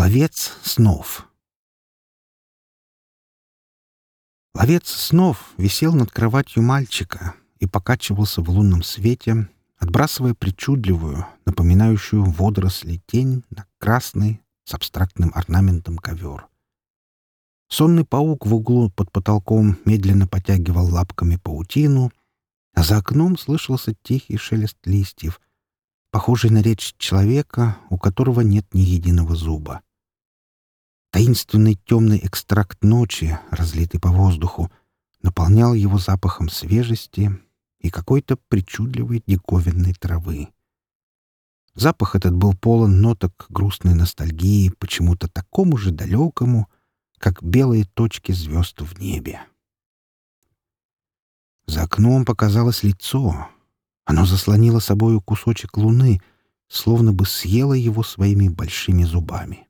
Ловец снов Ловец снов висел над кроватью мальчика и покачивался в лунном свете, отбрасывая причудливую, напоминающую водоросли тень на красный с абстрактным орнаментом ковер. Сонный паук в углу под потолком медленно потягивал лапками паутину, а за окном слышался тихий шелест листьев, похожий на речь человека, у которого нет ни единого зуба. Таинственный темный экстракт ночи, разлитый по воздуху, наполнял его запахом свежести и какой-то причудливой диковинной травы. Запах этот был полон ноток грустной ностальгии почему-то такому же далекому, как белые точки звезд в небе. За окном показалось лицо. Оно заслонило собою кусочек луны, словно бы съело его своими большими зубами.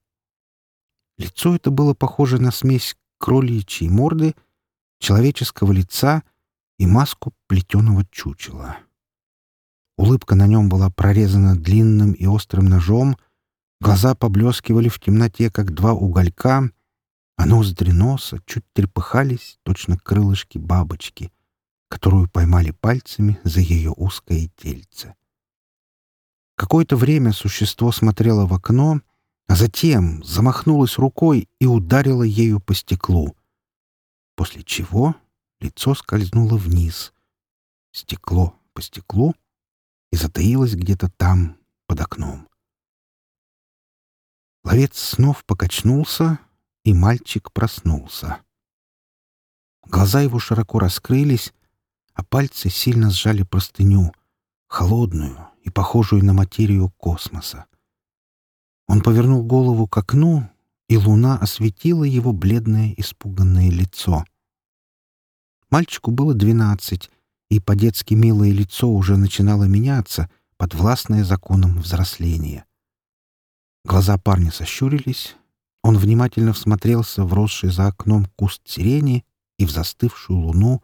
Лицо это было похоже на смесь кроличьей морды, человеческого лица и маску плетеного чучела. Улыбка на нем была прорезана длинным и острым ножом, глаза поблескивали в темноте, как два уголька, а ноздри носа чуть трепыхались, точно крылышки бабочки, которую поймали пальцами за ее узкое тельце. Какое-то время существо смотрело в окно, а затем замахнулась рукой и ударила ею по стеклу. После чего лицо скользнуло вниз. Стекло по стеклу и затаилось где-то там, под окном. Ловец снов покачнулся, и мальчик проснулся. Глаза его широко раскрылись, а пальцы сильно сжали простыню, холодную и похожую на материю космоса. Он повернул голову к окну, и луна осветила его бледное испуганное лицо. Мальчику было двенадцать, и по-детски милое лицо уже начинало меняться, подвластное законам взросления. Глаза парня сощурились, он внимательно всмотрелся в росший за окном куст сирени и в застывшую луну,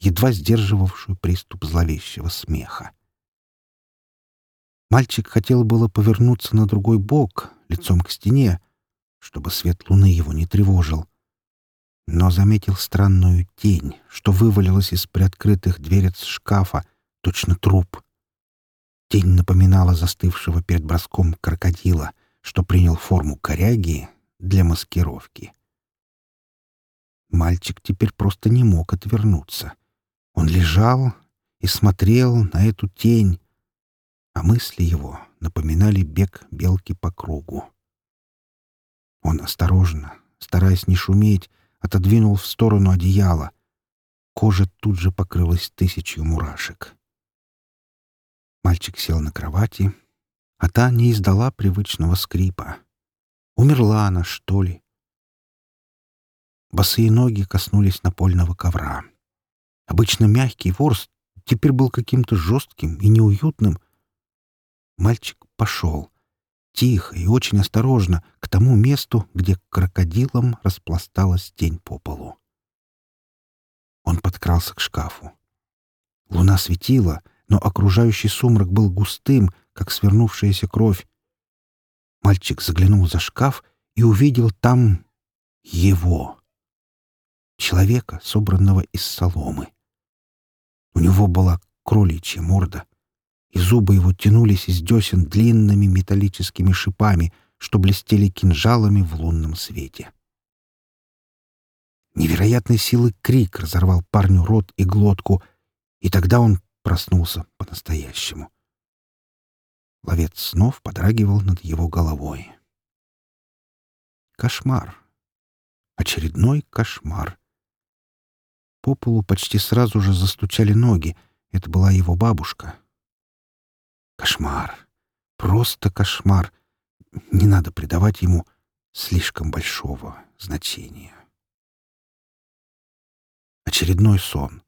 едва сдерживавшую приступ зловещего смеха. Мальчик хотел было повернуться на другой бок, лицом к стене, чтобы свет луны его не тревожил. Но заметил странную тень, что вывалилась из приоткрытых дверец шкафа, точно труп. Тень напоминала застывшего перед броском крокодила, что принял форму коряги для маскировки. Мальчик теперь просто не мог отвернуться. Он лежал и смотрел на эту тень, а мысли его напоминали бег белки по кругу. Он осторожно, стараясь не шуметь, отодвинул в сторону одеяло. Кожа тут же покрылась тысячью мурашек. Мальчик сел на кровати, а та не издала привычного скрипа. Умерла она, что ли? Босые ноги коснулись напольного ковра. Обычно мягкий ворс теперь был каким-то жестким и неуютным — Мальчик пошел. Тихо и очень осторожно к тому месту, где крокодилом распласталась тень по полу. Он подкрался к шкафу. Луна светила, но окружающий сумрак был густым, как свернувшаяся кровь. Мальчик заглянул за шкаф и увидел там его. Человека, собранного из соломы. У него была кроличья морда, и зубы его тянулись из десен длинными металлическими шипами, что блестели кинжалами в лунном свете. Невероятной силы крик разорвал парню рот и глотку, и тогда он проснулся по-настоящему. Ловец снов подрагивал над его головой. Кошмар. Очередной кошмар. По полу почти сразу же застучали ноги. Это была его бабушка, Кошмар. Просто кошмар. Не надо придавать ему слишком большого значения. Очередной сон.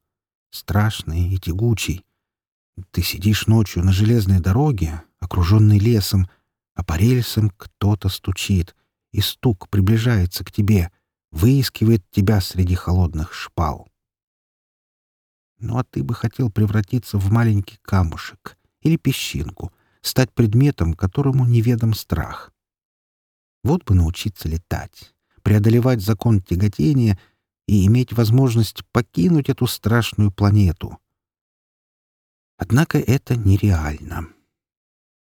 Страшный и тягучий. Ты сидишь ночью на железной дороге, окруженной лесом, а по рельсам кто-то стучит, и стук приближается к тебе, выискивает тебя среди холодных шпал. Ну а ты бы хотел превратиться в маленький камушек — или песчинку, стать предметом, которому неведом страх. Вот бы научиться летать, преодолевать закон тяготения и иметь возможность покинуть эту страшную планету. Однако это нереально.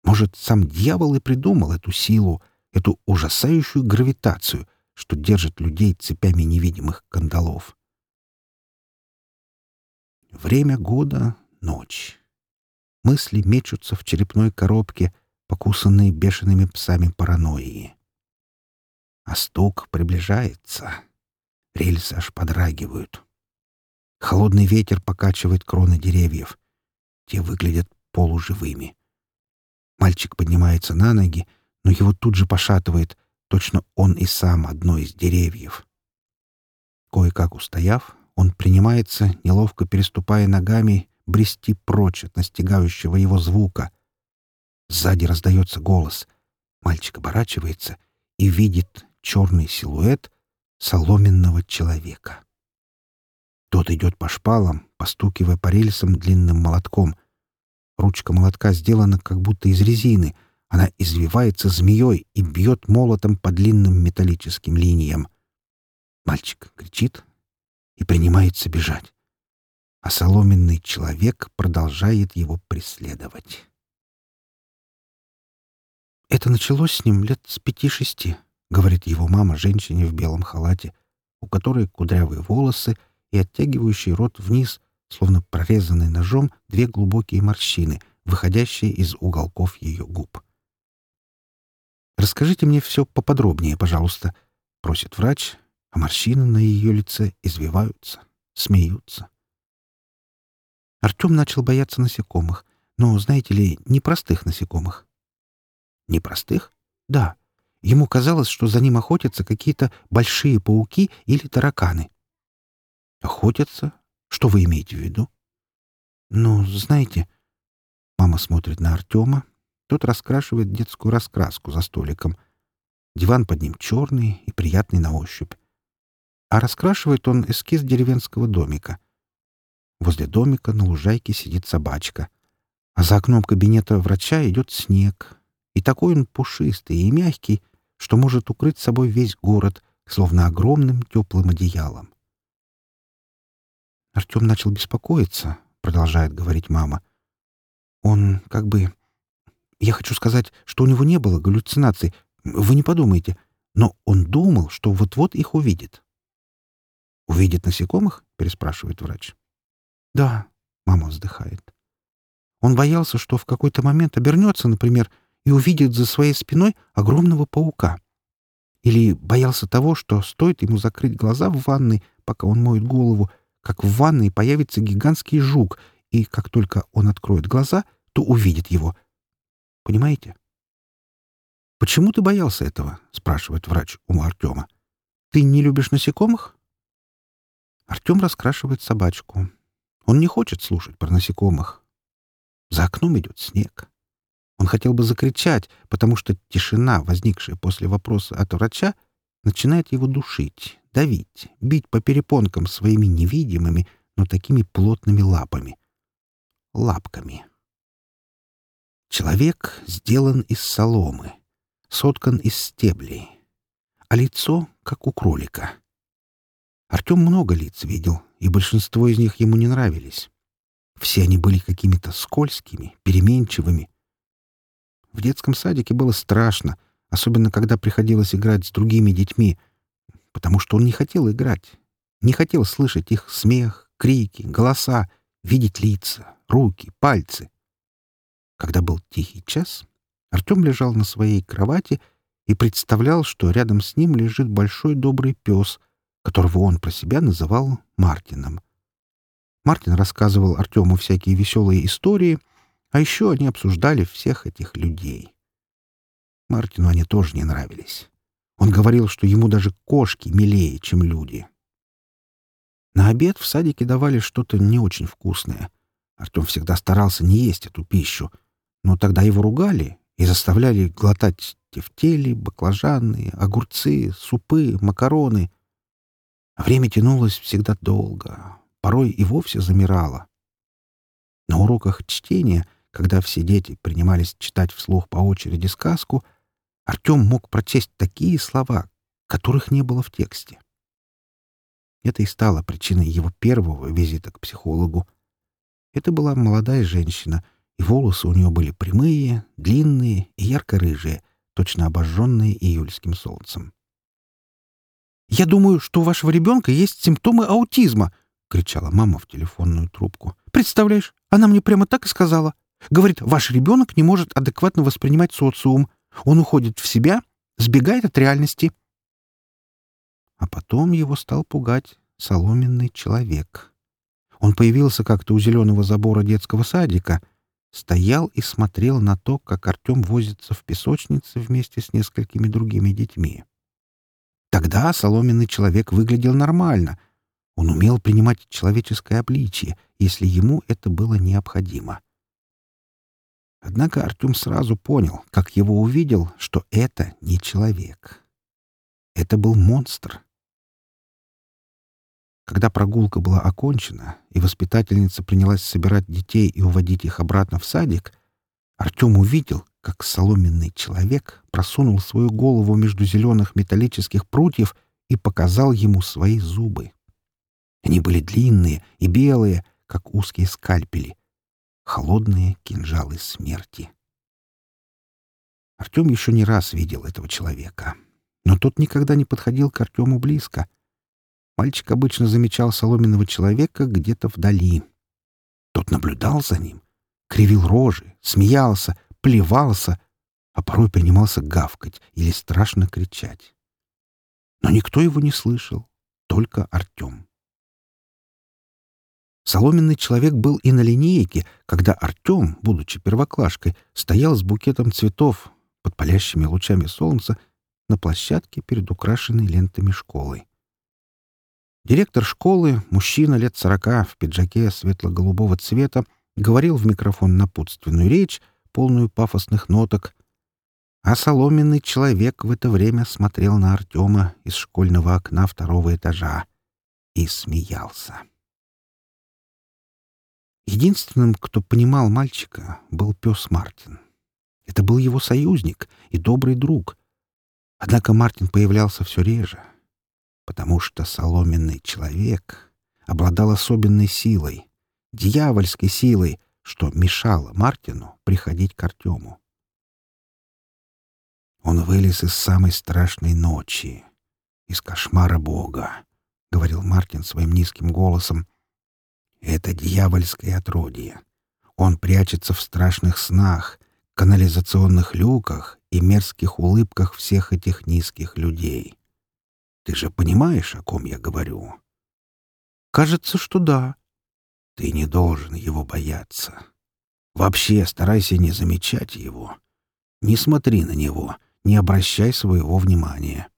Может, сам дьявол и придумал эту силу, эту ужасающую гравитацию, что держит людей цепями невидимых кандалов. Время года — ночь. Мысли мечутся в черепной коробке, покусанные бешеными псами паранойи. А стук приближается. Рельсы аж подрагивают. Холодный ветер покачивает кроны деревьев. Те выглядят полуживыми. Мальчик поднимается на ноги, но его тут же пошатывает. Точно он и сам одно из деревьев. Кое-как устояв, он принимается, неловко переступая ногами, брести прочь от настигающего его звука. Сзади раздается голос. Мальчик оборачивается и видит черный силуэт соломенного человека. Тот идет по шпалам, постукивая по рельсам длинным молотком. Ручка молотка сделана как будто из резины. Она извивается змеей и бьет молотом по длинным металлическим линиям. Мальчик кричит и принимается бежать. А соломенный человек продолжает его преследовать. Это началось с ним лет с пяти-шести. — говорит его мама женщине в белом халате, у которой кудрявые волосы и оттягивающий рот вниз, словно прорезанный ножом, две глубокие морщины, выходящие из уголков ее губ. «Расскажите мне все поподробнее, пожалуйста», — просит врач, а морщины на ее лице извиваются, смеются. Артем начал бояться насекомых, но, знаете ли, непростых насекомых. Непростых? Да, Ему казалось, что за ним охотятся какие-то большие пауки или тараканы. «Охотятся? Что вы имеете в виду?» «Ну, знаете...» Мама смотрит на Артема. Тот раскрашивает детскую раскраску за столиком. Диван под ним черный и приятный на ощупь. А раскрашивает он эскиз деревенского домика. Возле домика на лужайке сидит собачка. А за окном кабинета врача идет снег. И такой он пушистый и мягкий, что может укрыть собой весь город, словно огромным теплым одеялом. Артем начал беспокоиться, продолжает говорить мама. Он как бы... Я хочу сказать, что у него не было галлюцинаций, вы не подумайте, но он думал, что вот-вот их увидит. «Увидит насекомых?» — переспрашивает врач. «Да», — мама вздыхает. Он боялся, что в какой-то момент обернется, например, и увидит за своей спиной огромного паука. Или боялся того, что стоит ему закрыть глаза в ванной, пока он моет голову, как в ванной появится гигантский жук, и как только он откроет глаза, то увидит его. Понимаете? «Почему ты боялся этого?» — спрашивает врач у Артема. «Ты не любишь насекомых?» Артем раскрашивает собачку. Он не хочет слушать про насекомых. За окном идет снег. Он хотел бы закричать, потому что тишина, возникшая после вопроса от врача, начинает его душить, давить, бить по перепонкам своими невидимыми, но такими плотными лапами. Лапками. Человек сделан из соломы, соткан из стеблей, а лицо — как у кролика. Артем много лиц видел, и большинство из них ему не нравились. Все они были какими-то скользкими, переменчивыми, в детском садике было страшно, особенно когда приходилось играть с другими детьми, потому что он не хотел играть, не хотел слышать их смех, крики, голоса, видеть лица, руки, пальцы. Когда был тихий час, Артем лежал на своей кровати и представлял, что рядом с ним лежит большой добрый пес, которого он про себя называл Мартином. Мартин рассказывал Артему всякие веселые истории — а еще они обсуждали всех этих людей. Мартину они тоже не нравились. Он говорил, что ему даже кошки милее, чем люди. На обед в садике давали что-то не очень вкусное. Артем всегда старался не есть эту пищу, но тогда его ругали и заставляли глотать тефтели, баклажаны, огурцы, супы, макароны. Время тянулось всегда долго, порой и вовсе замирало. На уроках чтения — когда все дети принимались читать вслух по очереди сказку, Артем мог прочесть такие слова, которых не было в тексте. Это и стало причиной его первого визита к психологу. Это была молодая женщина, и волосы у нее были прямые, длинные и ярко-рыжие, точно обожженные июльским солнцем. «Я думаю, что у вашего ребенка есть симптомы аутизма», — кричала мама в телефонную трубку. «Представляешь, она мне прямо так и сказала. Говорит, ваш ребенок не может адекватно воспринимать социум. Он уходит в себя, сбегает от реальности. А потом его стал пугать соломенный человек. Он появился как-то у зеленого забора детского садика, стоял и смотрел на то, как Артем возится в песочнице вместе с несколькими другими детьми. Тогда соломенный человек выглядел нормально. Он умел принимать человеческое обличие, если ему это было необходимо. Однако Артем сразу понял, как его увидел, что это не человек. Это был монстр. Когда прогулка была окончена, и воспитательница принялась собирать детей и уводить их обратно в садик, Артем увидел, как соломенный человек просунул свою голову между зеленых металлических прутьев и показал ему свои зубы. Они были длинные и белые, как узкие скальпели, холодные кинжалы смерти. Артем еще не раз видел этого человека, но тот никогда не подходил к Артему близко. Мальчик обычно замечал соломенного человека где-то вдали. Тот наблюдал за ним, кривил рожи, смеялся, плевался, а порой принимался гавкать или страшно кричать. Но никто его не слышал, только Артем. Соломенный человек был и на линейке, когда Артем, будучи первоклашкой, стоял с букетом цветов под палящими лучами солнца на площадке перед украшенной лентами школой. Директор школы, мужчина лет сорока в пиджаке светло-голубого цвета, говорил в микрофон напутственную речь, полную пафосных ноток, а соломенный человек в это время смотрел на Артема из школьного окна второго этажа и смеялся. Единственным, кто понимал мальчика, был пес Мартин. Это был его союзник и добрый друг. Однако Мартин появлялся все реже, потому что соломенный человек обладал особенной силой, дьявольской силой, что мешало Мартину приходить к Артему. Он вылез из самой страшной ночи, из кошмара Бога, — говорил Мартин своим низким голосом, это дьявольское отродье. Он прячется в страшных снах, канализационных люках и мерзких улыбках всех этих низких людей. Ты же понимаешь, о ком я говорю? Кажется, что да. Ты не должен его бояться. Вообще старайся не замечать его. Не смотри на него, не обращай своего внимания.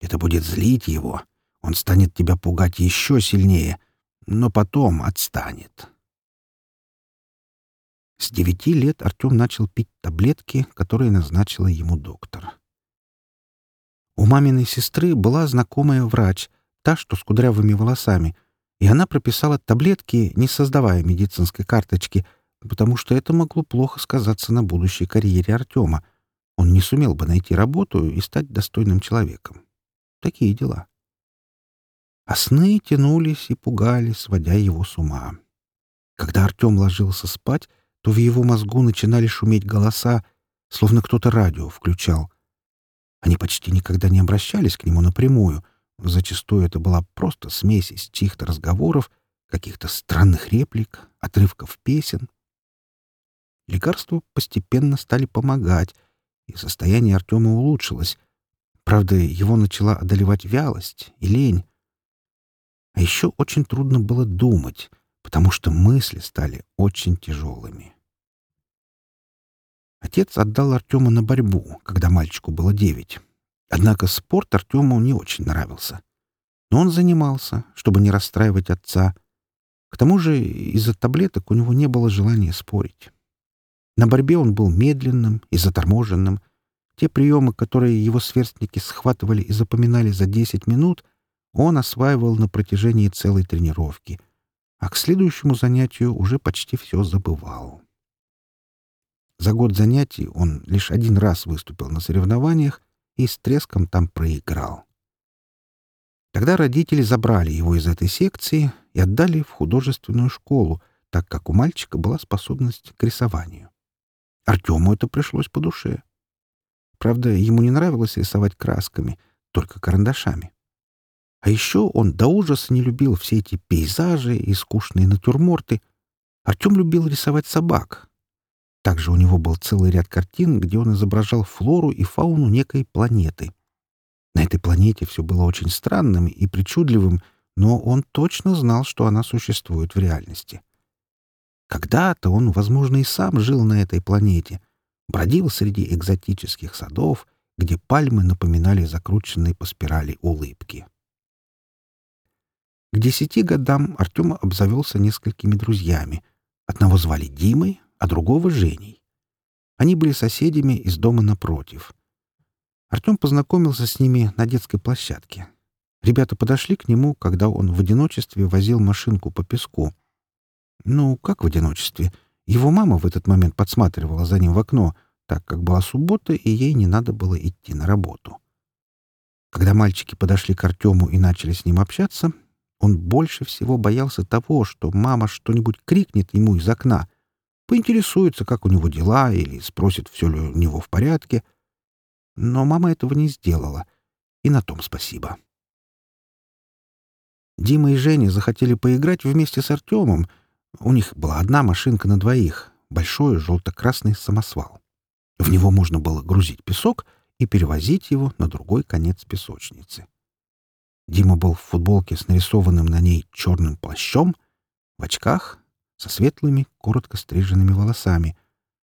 Это будет злить его. Он станет тебя пугать еще сильнее — но потом отстанет. С девяти лет Артем начал пить таблетки, которые назначила ему доктор. У маминой сестры была знакомая врач, та, что с кудрявыми волосами, и она прописала таблетки, не создавая медицинской карточки, потому что это могло плохо сказаться на будущей карьере Артема. Он не сумел бы найти работу и стать достойным человеком. Такие дела а сны тянулись и пугали, сводя его с ума. Когда Артем ложился спать, то в его мозгу начинали шуметь голоса, словно кто-то радио включал. Они почти никогда не обращались к нему напрямую. Зачастую это была просто смесь из чьих-то разговоров, каких-то странных реплик, отрывков песен. Лекарства постепенно стали помогать, и состояние Артема улучшилось. Правда, его начала одолевать вялость и лень. А еще очень трудно было думать, потому что мысли стали очень тяжелыми. Отец отдал Артема на борьбу, когда мальчику было девять. Однако спорт Артему не очень нравился. Но он занимался, чтобы не расстраивать отца. К тому же из-за таблеток у него не было желания спорить. На борьбе он был медленным и заторможенным. Те приемы, которые его сверстники схватывали и запоминали за десять минут, он осваивал на протяжении целой тренировки, а к следующему занятию уже почти все забывал. За год занятий он лишь один раз выступил на соревнованиях и с треском там проиграл. Тогда родители забрали его из этой секции и отдали в художественную школу, так как у мальчика была способность к рисованию. Артему это пришлось по душе. Правда, ему не нравилось рисовать красками, только карандашами. А еще он до ужаса не любил все эти пейзажи и скучные натюрморты. Артем любил рисовать собак. Также у него был целый ряд картин, где он изображал флору и фауну некой планеты. На этой планете все было очень странным и причудливым, но он точно знал, что она существует в реальности. Когда-то он, возможно, и сам жил на этой планете, бродил среди экзотических садов, где пальмы напоминали закрученные по спирали улыбки. К десяти годам Артем обзавелся несколькими друзьями. Одного звали Димой, а другого — Женей. Они были соседями из дома напротив. Артем познакомился с ними на детской площадке. Ребята подошли к нему, когда он в одиночестве возил машинку по песку. Ну, как в одиночестве? Его мама в этот момент подсматривала за ним в окно, так как была суббота, и ей не надо было идти на работу. Когда мальчики подошли к Артему и начали с ним общаться, он больше всего боялся того, что мама что-нибудь крикнет ему из окна, поинтересуется, как у него дела, или спросит, все ли у него в порядке. Но мама этого не сделала, и на том спасибо. Дима и Женя захотели поиграть вместе с Артемом. У них была одна машинка на двоих — большой желто-красный самосвал. В него можно было грузить песок и перевозить его на другой конец песочницы. Дима был в футболке с нарисованным на ней черным плащом, в очках, со светлыми, коротко стриженными волосами,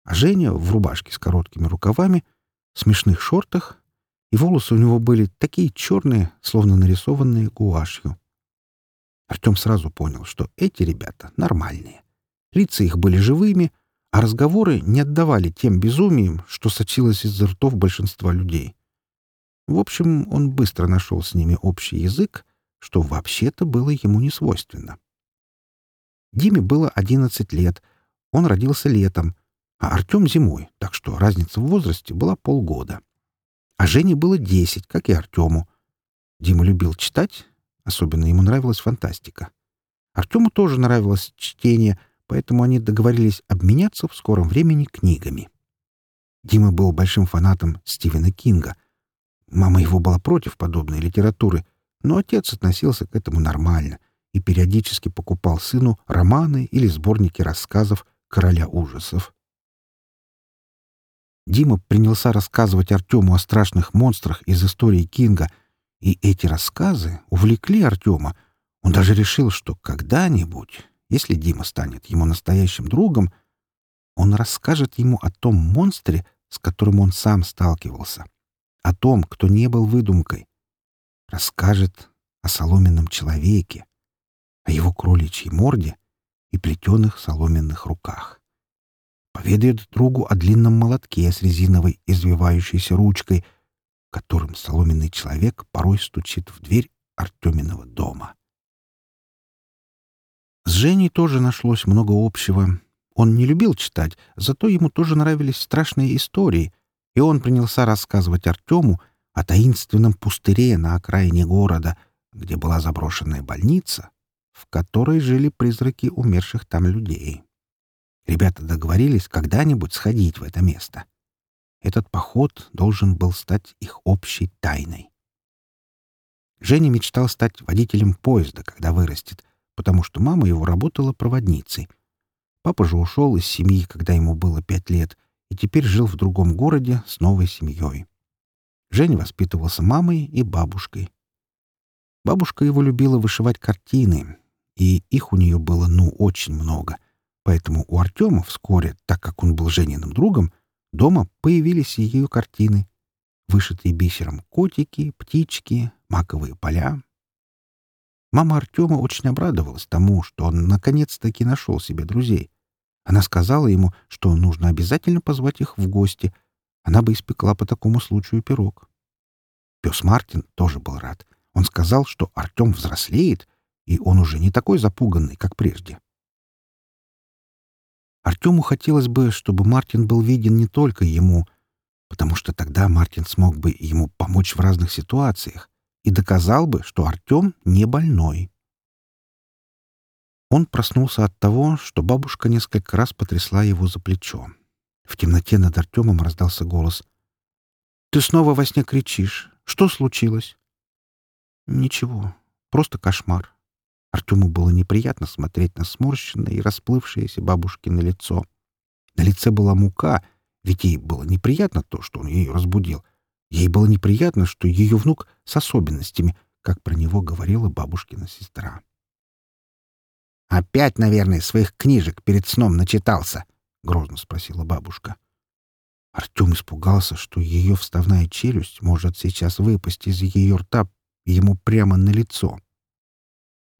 а Женя в рубашке с короткими рукавами, смешных шортах, и волосы у него были такие черные, словно нарисованные гуашью. Артем сразу понял, что эти ребята нормальные. Лица их были живыми, а разговоры не отдавали тем безумиям, что сочилось из ртов большинства людей. В общем, он быстро нашел с ними общий язык, что вообще-то было ему не свойственно. Диме было 11 лет, он родился летом, а Артем зимой, так что разница в возрасте была полгода. А Жене было 10, как и Артему. Дима любил читать, особенно ему нравилась фантастика. Артему тоже нравилось чтение, поэтому они договорились обменяться в скором времени книгами. Дима был большим фанатом Стивена Кинга, Мама его была против подобной литературы, но отец относился к этому нормально и периодически покупал сыну романы или сборники рассказов «Короля ужасов». Дима принялся рассказывать Артему о страшных монстрах из истории Кинга, и эти рассказы увлекли Артема. Он даже решил, что когда-нибудь, если Дима станет ему настоящим другом, он расскажет ему о том монстре, с которым он сам сталкивался о том, кто не был выдумкой. Расскажет о соломенном человеке, о его кроличьей морде и плетеных соломенных руках. Поведает другу о длинном молотке с резиновой извивающейся ручкой, которым соломенный человек порой стучит в дверь Артеминого дома. С Женей тоже нашлось много общего. Он не любил читать, зато ему тоже нравились страшные истории — и он принялся рассказывать Артему о таинственном пустыре на окраине города, где была заброшенная больница, в которой жили призраки умерших там людей. Ребята договорились когда-нибудь сходить в это место. Этот поход должен был стать их общей тайной. Женя мечтал стать водителем поезда, когда вырастет, потому что мама его работала проводницей. Папа же ушел из семьи, когда ему было пять лет, и теперь жил в другом городе с новой семьей. Женя воспитывался мамой и бабушкой. Бабушка его любила вышивать картины, и их у нее было, ну, очень много. Поэтому у Артема вскоре, так как он был Жениным другом, дома появились ее картины. Вышитые бисером котики, птички, маковые поля. Мама Артема очень обрадовалась тому, что он наконец-таки нашел себе друзей. Она сказала ему, что нужно обязательно позвать их в гости. Она бы испекла по такому случаю пирог. Пес Мартин тоже был рад. Он сказал, что Артем взрослеет, и он уже не такой запуганный, как прежде. Артему хотелось бы, чтобы Мартин был виден не только ему, потому что тогда Мартин смог бы ему помочь в разных ситуациях и доказал бы, что Артем не больной. Он проснулся от того, что бабушка несколько раз потрясла его за плечо. В темноте над Артемом раздался голос. «Ты снова во сне кричишь. Что случилось?» «Ничего. Просто кошмар». Артему было неприятно смотреть на сморщенное и расплывшееся бабушкино лицо. На лице была мука, ведь ей было неприятно то, что он ее разбудил. Ей было неприятно, что ее внук с особенностями, как про него говорила бабушкина сестра. «Опять, наверное, своих книжек перед сном начитался?» — грозно спросила бабушка. Артем испугался, что ее вставная челюсть может сейчас выпасть из ее рта ему прямо на лицо.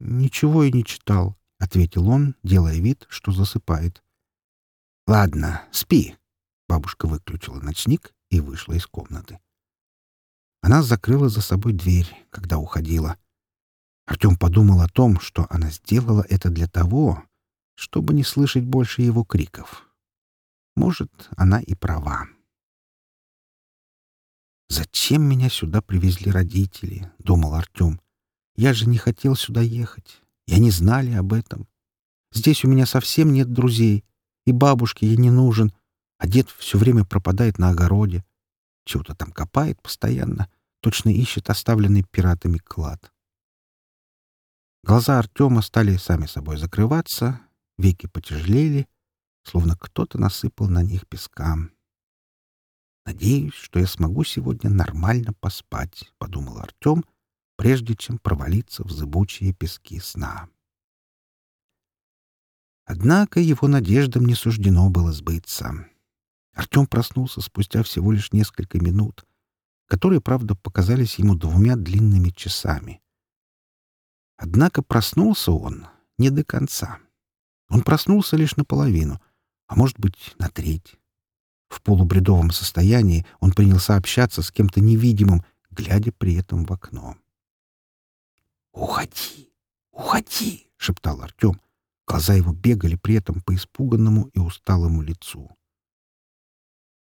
«Ничего и не читал», — ответил он, делая вид, что засыпает. «Ладно, спи», — бабушка выключила ночник и вышла из комнаты. Она закрыла за собой дверь, когда уходила. Артем подумал о том, что она сделала это для того, чтобы не слышать больше его криков. Может, она и права. «Зачем меня сюда привезли родители?» — думал Артем. «Я же не хотел сюда ехать. Я не знали об этом. Здесь у меня совсем нет друзей, и бабушке я не нужен, а дед все время пропадает на огороде. Чего-то там копает постоянно, точно ищет оставленный пиратами клад. Глаза Артема стали сами собой закрываться, веки потяжелели, словно кто-то насыпал на них песка. «Надеюсь, что я смогу сегодня нормально поспать», — подумал Артем, прежде чем провалиться в зыбучие пески сна. Однако его надеждам не суждено было сбыться. Артем проснулся спустя всего лишь несколько минут, которые, правда, показались ему двумя длинными часами. Однако проснулся он не до конца. Он проснулся лишь наполовину, а может быть, на треть. В полубредовом состоянии он принялся общаться с кем-то невидимым, глядя при этом в окно. «Уходи! Уходи!» — шептал Артем. Глаза его бегали при этом по испуганному и усталому лицу.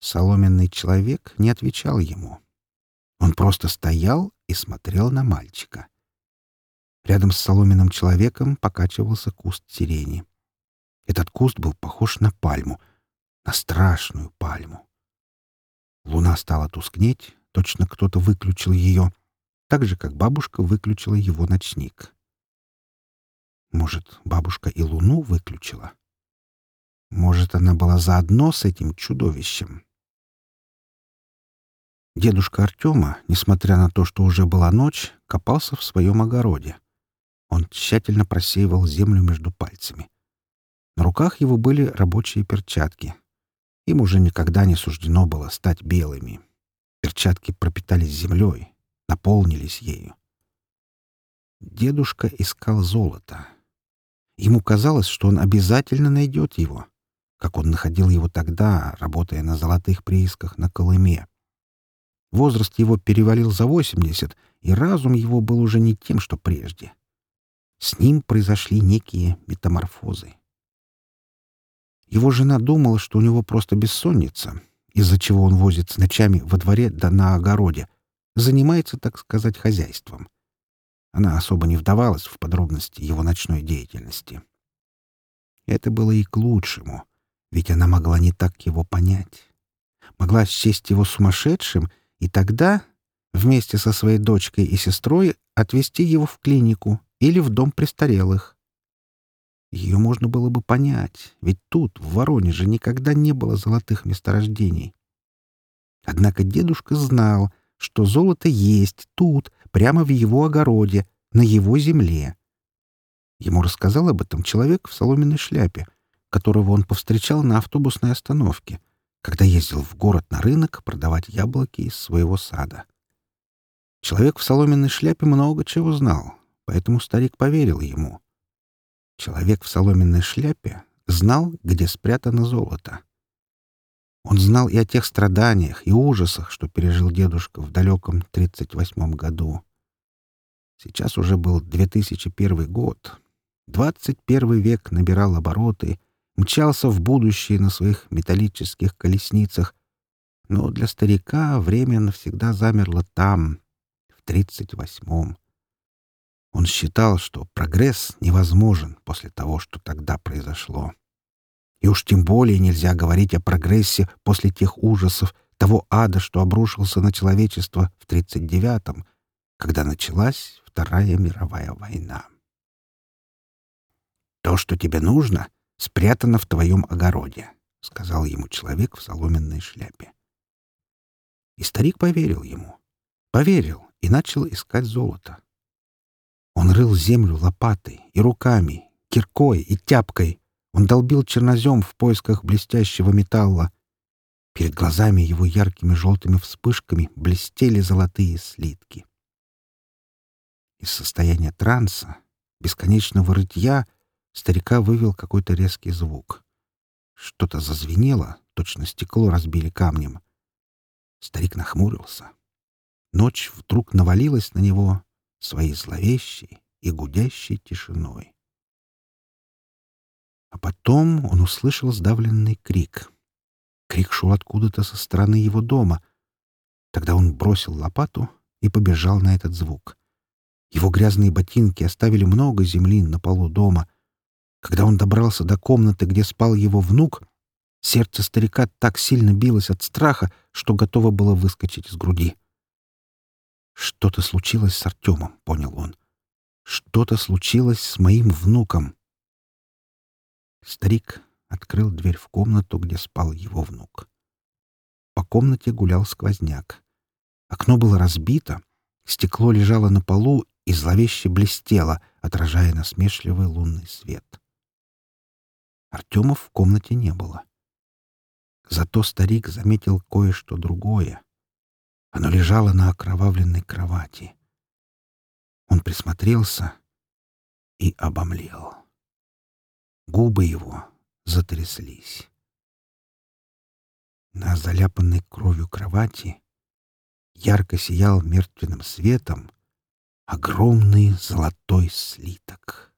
Соломенный человек не отвечал ему. Он просто стоял и смотрел на мальчика. Рядом с соломенным человеком покачивался куст сирени. Этот куст был похож на пальму, на страшную пальму. Луна стала тускнеть, точно кто-то выключил ее, так же, как бабушка выключила его ночник. Может, бабушка и луну выключила? Может, она была заодно с этим чудовищем? Дедушка Артема, несмотря на то, что уже была ночь, копался в своем огороде. Он тщательно просеивал землю между пальцами. На руках его были рабочие перчатки. Им уже никогда не суждено было стать белыми. Перчатки пропитались землей, наполнились ею. Дедушка искал золото. Ему казалось, что он обязательно найдет его, как он находил его тогда, работая на золотых приисках на Колыме. Возраст его перевалил за восемьдесят, и разум его был уже не тем, что прежде. С ним произошли некие метаморфозы. Его жена думала, что у него просто бессонница, из-за чего он возится ночами во дворе да на огороде, занимается, так сказать, хозяйством. Она особо не вдавалась в подробности его ночной деятельности. Это было и к лучшему, ведь она могла не так его понять. Могла счесть его сумасшедшим, и тогда, вместе со своей дочкой и сестрой, отвезти его в клинику, или в дом престарелых. Ее можно было бы понять, ведь тут, в Воронеже, никогда не было золотых месторождений. Однако дедушка знал, что золото есть тут, прямо в его огороде, на его земле. Ему рассказал об этом человек в соломенной шляпе, которого он повстречал на автобусной остановке, когда ездил в город на рынок продавать яблоки из своего сада. Человек в соломенной шляпе много чего знал, поэтому старик поверил ему. Человек в соломенной шляпе знал, где спрятано золото. Он знал и о тех страданиях и ужасах, что пережил дедушка в далеком 38 году. Сейчас уже был 2001 год. 21 век набирал обороты, мчался в будущее на своих металлических колесницах, но для старика время навсегда замерло там, в тридцать восьмом. Он считал, что прогресс невозможен после того, что тогда произошло. И уж тем более нельзя говорить о прогрессе после тех ужасов, того ада, что обрушился на человечество в 39-м, когда началась Вторая мировая война. «То, что тебе нужно, спрятано в твоем огороде», — сказал ему человек в соломенной шляпе. И старик поверил ему. Поверил и начал искать золото. Он рыл землю лопатой и руками, киркой и тяпкой. Он долбил чернозем в поисках блестящего металла. Перед глазами его яркими желтыми вспышками блестели золотые слитки. Из состояния транса, бесконечного рытья, старика вывел какой-то резкий звук. Что-то зазвенело, точно стекло разбили камнем. Старик нахмурился. Ночь вдруг навалилась на него своей зловещей и гудящей тишиной. А потом он услышал сдавленный крик. Крик шел откуда-то со стороны его дома. Тогда он бросил лопату и побежал на этот звук. Его грязные ботинки оставили много земли на полу дома. Когда он добрался до комнаты, где спал его внук, Сердце старика так сильно билось от страха, что готово было выскочить из груди. «Что-то случилось с Артемом», — понял он. «Что-то случилось с моим внуком». Старик открыл дверь в комнату, где спал его внук. По комнате гулял сквозняк. Окно было разбито, стекло лежало на полу и зловеще блестело, отражая насмешливый лунный свет. Артемов в комнате не было. Зато старик заметил кое-что другое. Оно лежало на окровавленной кровати. Он присмотрелся и обомлел. Губы его затряслись. На заляпанной кровью кровати ярко сиял мертвенным светом огромный золотой слиток.